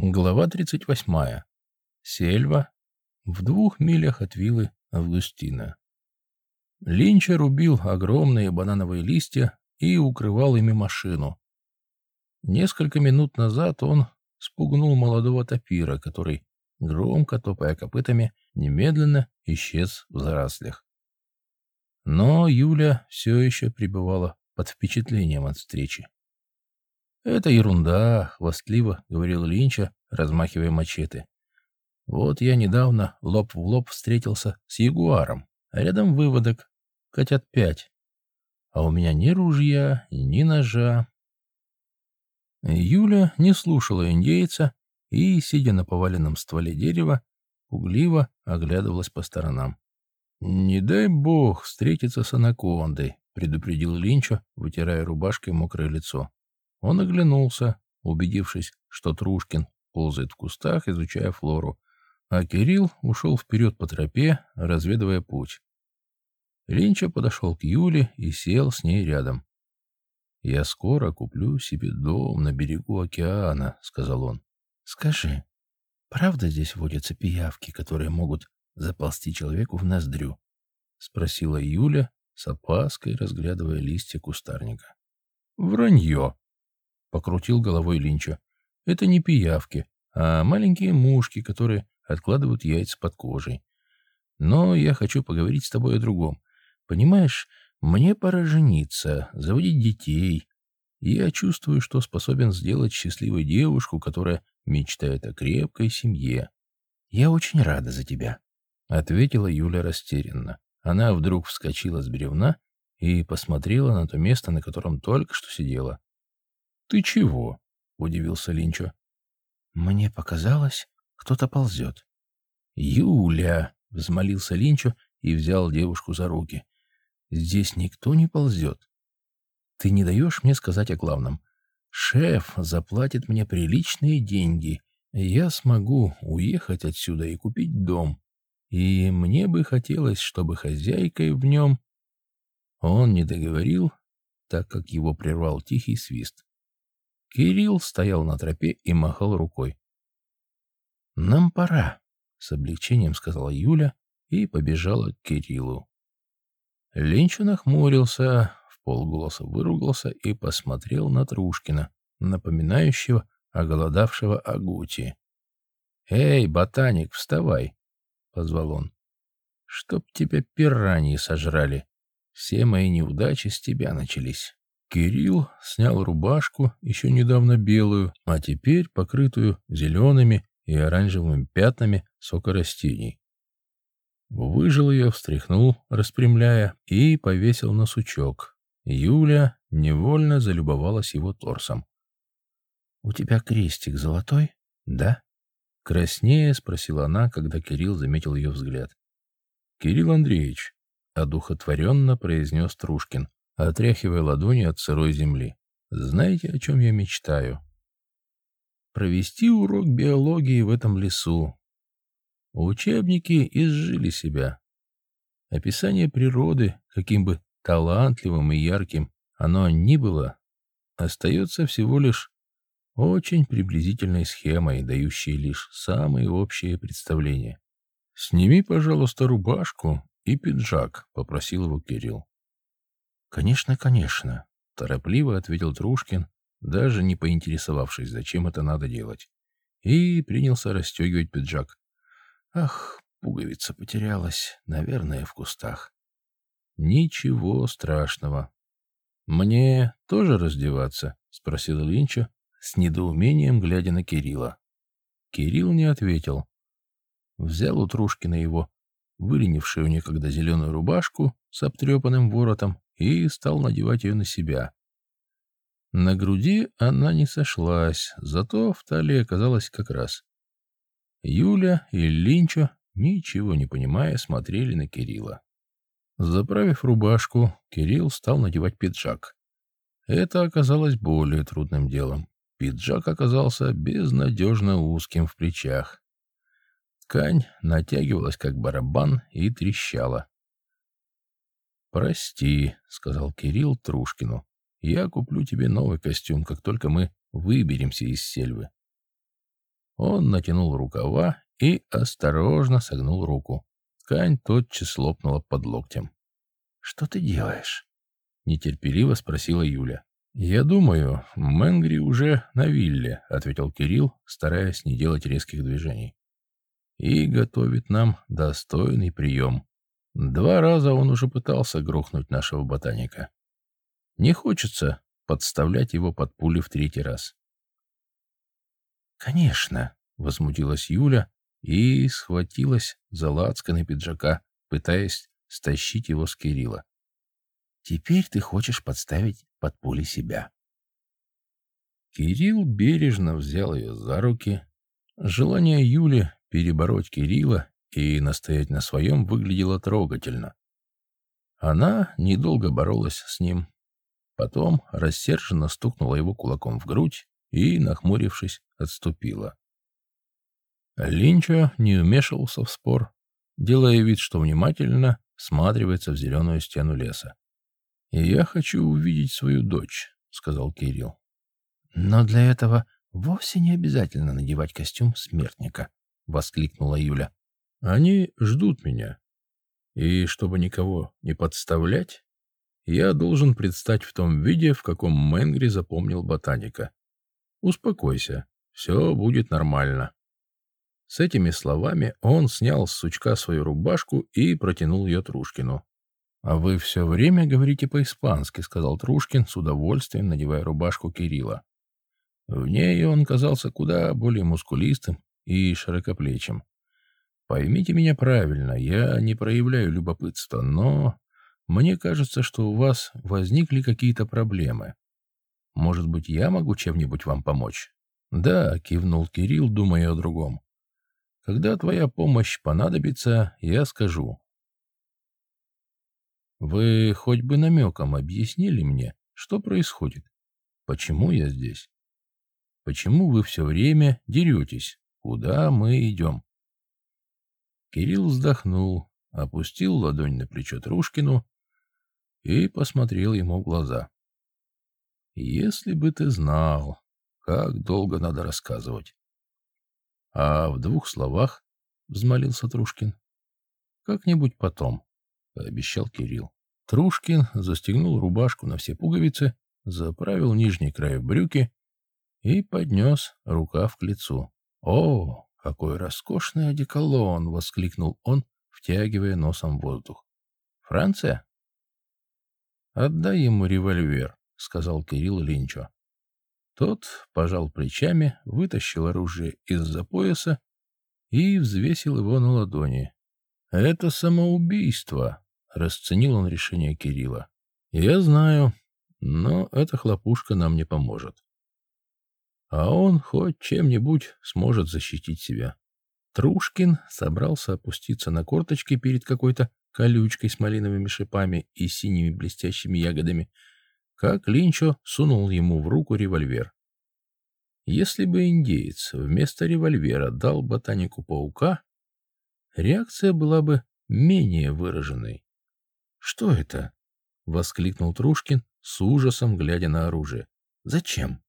Глава 38. Сельва. В двух милях от виллы Августина. Линча рубил огромные банановые листья и укрывал ими машину. Несколько минут назад он спугнул молодого топира, который, громко топая копытами, немедленно исчез в зарослях. Но Юля все еще пребывала под впечатлением от встречи. «Это ерунда», — хвастливо говорил Линча, размахивая мачете. «Вот я недавно лоб в лоб встретился с ягуаром, а рядом выводок, котят пять. А у меня ни ружья, ни ножа». Юля не слушала индейца и, сидя на поваленном стволе дерева, угливо оглядывалась по сторонам. «Не дай бог встретиться с анакондой», — предупредил Линчо, вытирая рубашкой мокрое лицо. Он оглянулся, убедившись, что Трушкин ползает в кустах, изучая флору, а Кирилл ушел вперед по тропе, разведывая путь. Линча подошел к Юле и сел с ней рядом. «Я скоро куплю себе дом на берегу океана», — сказал он. «Скажи, правда здесь водятся пиявки, которые могут заползти человеку в ноздрю?» — спросила Юля, с опаской разглядывая листья кустарника. «Вранье!» — покрутил головой Линча. «Это не пиявки, а маленькие мушки, которые откладывают яйца под кожей. Но я хочу поговорить с тобой о другом. Понимаешь, мне пора жениться, заводить детей. Я чувствую, что способен сделать счастливой девушку, которая мечтает о крепкой семье. Я очень рада за тебя», — ответила Юля растерянно. Она вдруг вскочила с бревна и посмотрела на то место, на котором только что сидела. «Ты чего?» — удивился Линчо. «Мне показалось, кто-то ползет». «Юля!» — взмолился Линчо и взял девушку за руки. «Здесь никто не ползет. Ты не даешь мне сказать о главном. Шеф заплатит мне приличные деньги, я смогу уехать отсюда и купить дом. И мне бы хотелось, чтобы хозяйкой в нем...» Он не договорил, так как его прервал тихий свист. Кирилл стоял на тропе и махал рукой. «Нам пора», — с облегчением сказала Юля и побежала к Кириллу. Ленчу нахмурился, в полголоса выругался и посмотрел на Трушкина, напоминающего оголодавшего Агути. «Эй, ботаник, вставай!» — позвал он. «Чтоб тебя пираньи сожрали. Все мои неудачи с тебя начались». Кирилл снял рубашку, еще недавно белую, а теперь покрытую зелеными и оранжевыми пятнами сока растений. Выжил ее, встряхнул, распрямляя, и повесил на сучок. Юля невольно залюбовалась его торсом. — У тебя крестик золотой, да? — краснее спросила она, когда Кирилл заметил ее взгляд. — Кирилл Андреевич, — одухотворенно произнес Трушкин, отряхивая ладони от сырой земли. «Знаете, о чем я мечтаю?» «Провести урок биологии в этом лесу. Учебники изжили себя. Описание природы, каким бы талантливым и ярким оно ни было, остается всего лишь очень приблизительной схемой, дающей лишь самые общие представления. «Сними, пожалуйста, рубашку и пиджак», — попросил его Кирилл. «Конечно, конечно», — торопливо ответил Трушкин, даже не поинтересовавшись, зачем это надо делать, и принялся расстегивать пиджак. «Ах, пуговица потерялась, наверное, в кустах». «Ничего страшного». «Мне тоже раздеваться?» — спросил Линча, с недоумением глядя на Кирилла. Кирилл не ответил. Взял у Трушкина его выленившую некогда зеленую рубашку с обтрепанным воротом и стал надевать ее на себя. На груди она не сошлась, зато в талии оказалась как раз. Юля и Линчо, ничего не понимая, смотрели на Кирилла. Заправив рубашку, Кирилл стал надевать пиджак. Это оказалось более трудным делом. Пиджак оказался безнадежно узким в плечах. Ткань натягивалась, как барабан, и трещала. «Прости», — сказал Кирилл Трушкину. «Я куплю тебе новый костюм, как только мы выберемся из сельвы». Он натянул рукава и осторожно согнул руку. Ткань тотчас лопнула под локтем. «Что ты делаешь?» — нетерпеливо спросила Юля. «Я думаю, Мэнгри уже на вилле», — ответил Кирилл, стараясь не делать резких движений. «И готовит нам достойный прием. Два раза он уже пытался грохнуть нашего ботаника. Не хочется подставлять его под пули в третий раз». «Конечно», — возмутилась Юля и схватилась за лацканы пиджака, пытаясь стащить его с Кирилла. «Теперь ты хочешь подставить под пули себя». Кирилл бережно взял ее за руки. Желание Юли перебороть Кирилла и настоять на своем выглядело трогательно. Она недолго боролась с ним. Потом рассерженно стукнула его кулаком в грудь и, нахмурившись, отступила. Линчо не вмешивался в спор, делая вид, что внимательно всматривается в зеленую стену леса. «Я хочу увидеть свою дочь», — сказал Кирилл. «Но для этого вовсе не обязательно надевать костюм смертника», — воскликнула Юля. «Они ждут меня. И чтобы никого не подставлять, я должен предстать в том виде, в каком Мэнгри запомнил ботаника. Успокойся, все будет нормально». С этими словами он снял с сучка свою рубашку и протянул ее Трушкину. «А вы все время говорите по-испански», — сказал Трушкин, с удовольствием надевая рубашку Кирилла. В ней он казался куда более мускулистым и широкоплечим. «Поймите меня правильно, я не проявляю любопытства, но мне кажется, что у вас возникли какие-то проблемы. Может быть, я могу чем-нибудь вам помочь?» «Да», — кивнул Кирилл, думая о другом. «Когда твоя помощь понадобится, я скажу. Вы хоть бы намеком объяснили мне, что происходит? Почему я здесь? Почему вы все время деретесь? Куда мы идем? Кирилл вздохнул, опустил ладонь на плечо Трушкину и посмотрел ему в глаза. «Если бы ты знал, как долго надо рассказывать». «А в двух словах?» — взмолился Трушкин. «Как-нибудь потом» пообещал Кирилл. Трушкин застегнул рубашку на все пуговицы, заправил нижний край в брюки и поднес рукав к лицу. «О, какой роскошный одеколон!» — воскликнул он, втягивая носом воздух. «Франция?» «Отдай ему револьвер», — сказал Кирилл Линчо. Тот пожал плечами, вытащил оружие из-за пояса и взвесил его на ладони. «Это самоубийство», Расценил он решение Кирилла. «Я знаю, но эта хлопушка нам не поможет. А он хоть чем-нибудь сможет защитить себя». Трушкин собрался опуститься на корточки перед какой-то колючкой с малиновыми шипами и синими блестящими ягодами, как Линчо сунул ему в руку револьвер. Если бы индеец вместо револьвера дал ботанику паука, реакция была бы менее выраженной. «Что это?» — воскликнул Трушкин с ужасом, глядя на оружие. «Зачем?»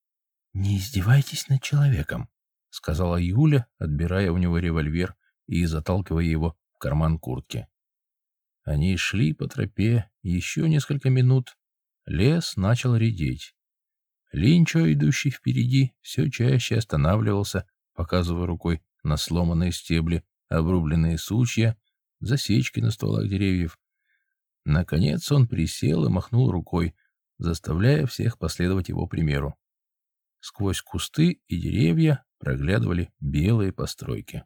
«Не издевайтесь над человеком», — сказала Юля, отбирая у него револьвер и заталкивая его в карман куртки. Они шли по тропе еще несколько минут. Лес начал редеть. Линчо, идущий впереди, все чаще останавливался, показывая рукой на сломанные стебли, обрубленные сучья, засечки на стволах деревьев, Наконец он присел и махнул рукой, заставляя всех последовать его примеру. Сквозь кусты и деревья проглядывали белые постройки.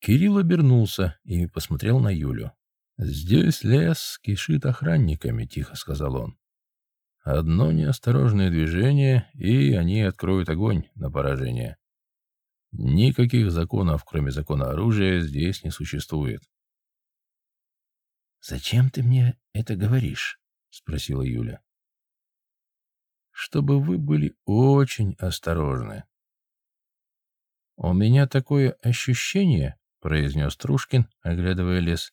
Кирилл обернулся и посмотрел на Юлю. «Здесь лес кишит охранниками», — тихо сказал он. «Одно неосторожное движение, и они откроют огонь на поражение. Никаких законов, кроме закона оружия, здесь не существует. «Зачем ты мне это говоришь?» — спросила Юля. «Чтобы вы были очень осторожны». «У меня такое ощущение», — произнес Трушкин, оглядывая лес,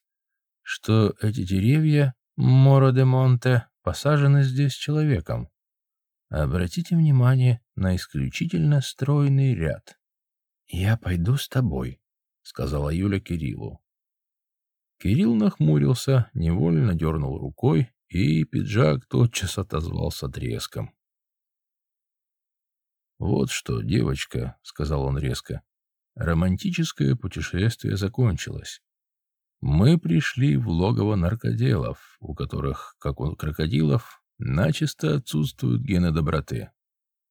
«что эти деревья Моро де Монте посажены здесь человеком. Обратите внимание на исключительно стройный ряд. «Я пойду с тобой», — сказала Юля Кириллу. Кирилл нахмурился, невольно дернул рукой, и пиджак тотчас отозвался треском. «Вот что, девочка», — сказал он резко, — «романтическое путешествие закончилось. Мы пришли в логово наркоделов, у которых, как у крокодилов, начисто отсутствуют гены доброты.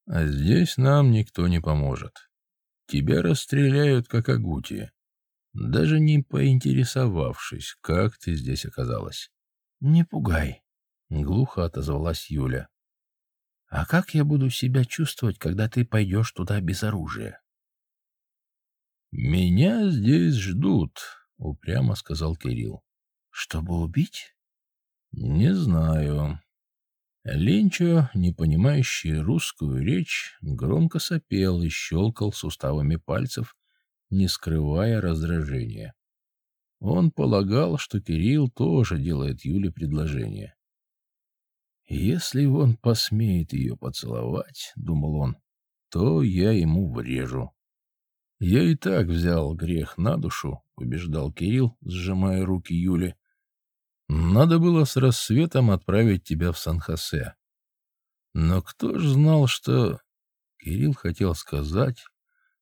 А здесь нам никто не поможет. Тебя расстреляют, как агути, даже не поинтересовавшись, как ты здесь оказалась. — Не пугай, — глухо отозвалась Юля. — А как я буду себя чувствовать, когда ты пойдешь туда без оружия? — Меня здесь ждут, — упрямо сказал Кирилл. — Чтобы убить? — Не знаю. Ленчо, не понимающий русскую речь, громко сопел и щелкал суставами пальцев, не скрывая раздражения. Он полагал, что Кирилл тоже делает Юле предложение. «Если он посмеет ее поцеловать, — думал он, — то я ему врежу». «Я и так взял грех на душу», — убеждал Кирилл, сжимая руки Юли. Надо было с рассветом отправить тебя в Сан-Хосе. Но кто ж знал, что... Кирилл хотел сказать,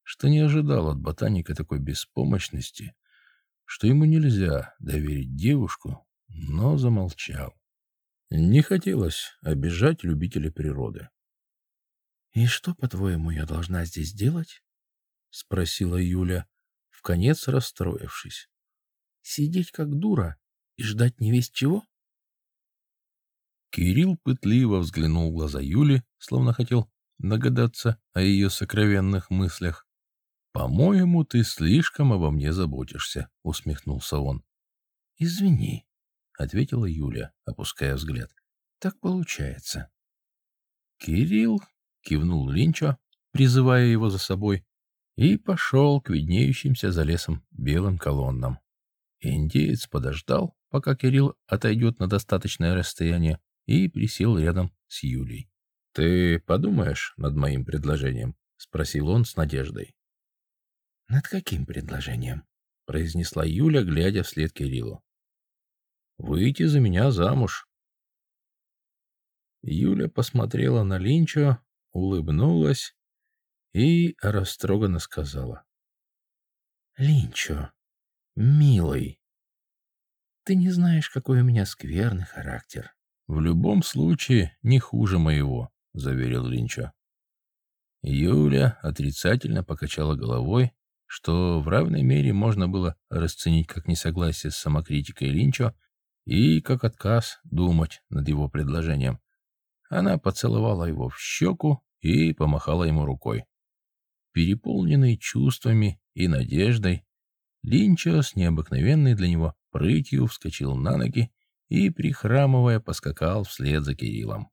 что не ожидал от ботаника такой беспомощности, что ему нельзя доверить девушку, но замолчал. Не хотелось обижать любителей природы. — И что, по-твоему, я должна здесь делать? — спросила Юля, вконец расстроившись. — Сидеть как дура и ждать не весть чего? Кирилл пытливо взглянул в глаза Юли, словно хотел догадаться о ее сокровенных мыслях. «По-моему, ты слишком обо мне заботишься», — усмехнулся он. «Извини», — ответила Юля, опуская взгляд. «Так получается». Кирилл кивнул Линчо, призывая его за собой, и пошел к виднеющимся за лесом белым колоннам. Индеец подождал, пока Кирилл отойдет на достаточное расстояние, и присел рядом с Юлей. «Ты подумаешь над моим предложением?» — спросил он с надеждой. «Над каким предложением?» — произнесла Юля, глядя вслед Кириллу. «Выйти за меня замуж». Юля посмотрела на Линчо, улыбнулась и растроганно сказала. «Линчо, милый, ты не знаешь, какой у меня скверный характер. — В любом случае, не хуже моего, — заверил Линчо. Юля отрицательно покачала головой, что в равной мере можно было расценить как несогласие с самокритикой Линчо и как отказ думать над его предложением. Она поцеловала его в щеку и помахала ему рукой. Переполненный чувствами и надеждой, Линчо с необыкновенной для него прытью вскочил на ноги и, прихрамывая, поскакал вслед за Кириллом.